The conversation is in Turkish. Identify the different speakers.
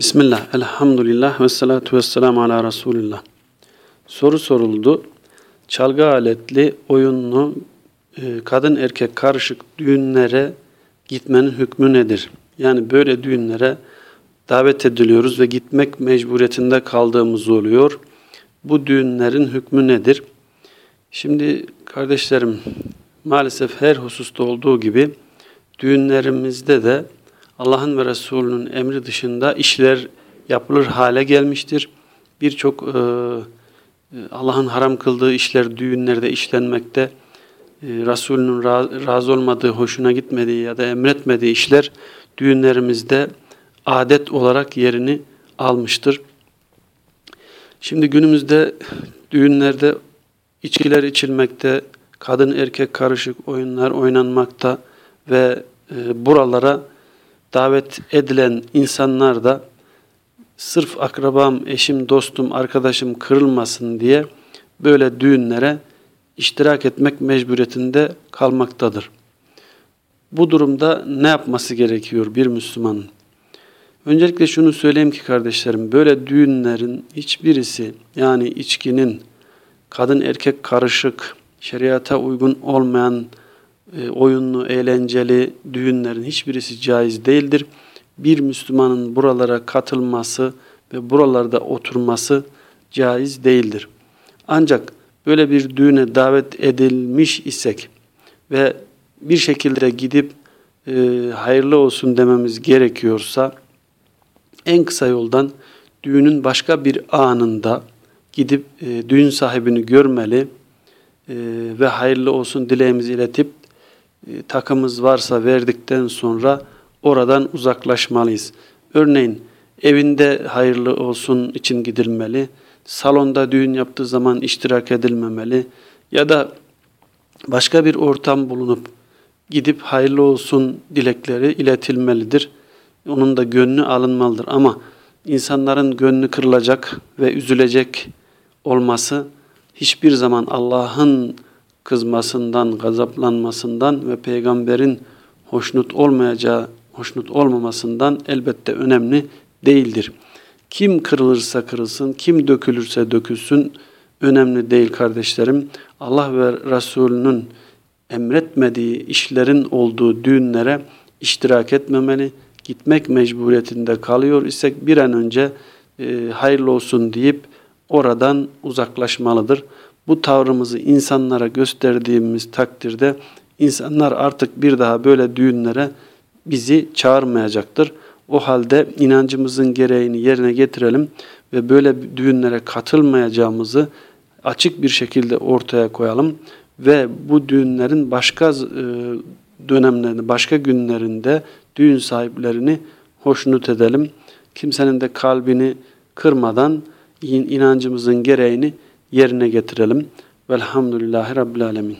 Speaker 1: Bismillah, elhamdülillah ve salatu ve ala Resulillah. Soru soruldu. Çalgı aletli, oyunlu, e, kadın erkek karışık düğünlere gitmenin hükmü nedir? Yani böyle düğünlere davet ediliyoruz ve gitmek mecburiyetinde kaldığımız oluyor. Bu düğünlerin hükmü nedir? Şimdi kardeşlerim maalesef her hususta olduğu gibi düğünlerimizde de Allah'ın ve Resulünün emri dışında işler yapılır hale gelmiştir. Birçok e, Allah'ın haram kıldığı işler düğünlerde işlenmekte, e, Resulünün razı olmadığı, hoşuna gitmediği ya da emretmediği işler düğünlerimizde adet olarak yerini almıştır. Şimdi günümüzde düğünlerde içkiler içilmekte, kadın erkek karışık oyunlar oynanmakta ve e, buralara davet edilen insanlar da sırf akrabam, eşim, dostum, arkadaşım kırılmasın diye böyle düğünlere iştirak etmek mecburiyetinde kalmaktadır. Bu durumda ne yapması gerekiyor bir Müslümanın? Öncelikle şunu söyleyeyim ki kardeşlerim, böyle düğünlerin hiçbirisi yani içkinin kadın erkek karışık, şeriata uygun olmayan e, oyunlu, eğlenceli düğünlerin hiçbirisi caiz değildir. Bir Müslümanın buralara katılması ve buralarda oturması caiz değildir. Ancak böyle bir düğüne davet edilmiş isek ve bir şekilde gidip e, hayırlı olsun dememiz gerekiyorsa en kısa yoldan düğünün başka bir anında gidip e, düğün sahibini görmeli e, ve hayırlı olsun dileğimizi iletip e, takımız varsa verdikten sonra oradan uzaklaşmalıyız. Örneğin evinde hayırlı olsun için gidilmeli, salonda düğün yaptığı zaman iştirak edilmemeli ya da başka bir ortam bulunup gidip hayırlı olsun dilekleri iletilmelidir. Onun da gönlü alınmalıdır ama insanların gönlü kırılacak ve üzülecek olması hiçbir zaman Allah'ın kızmasından, gazaplanmasından ve peygamberin hoşnut olmayacağı, hoşnut olmamasından elbette önemli değildir. Kim kırılırsa kırılsın, kim dökülürse dökülsün önemli değil kardeşlerim. Allah ve Resulünün emretmediği işlerin olduğu düğünlere iştirak etmemeli, gitmek mecburiyetinde kalıyor isek bir an önce e, hayırlı olsun deyip oradan uzaklaşmalıdır bu tavrımızı insanlara gösterdiğimiz takdirde insanlar artık bir daha böyle düğünlere bizi çağırmayacaktır. O halde inancımızın gereğini yerine getirelim ve böyle düğünlere katılmayacağımızı açık bir şekilde ortaya koyalım ve bu düğünlerin başka e, dönemlerinde, başka günlerinde düğün sahiplerini hoşnut edelim. Kimsenin de kalbini kırmadan inancımızın gereğini yerine getirelim. Velhamdülillahi Rabbil Alemin.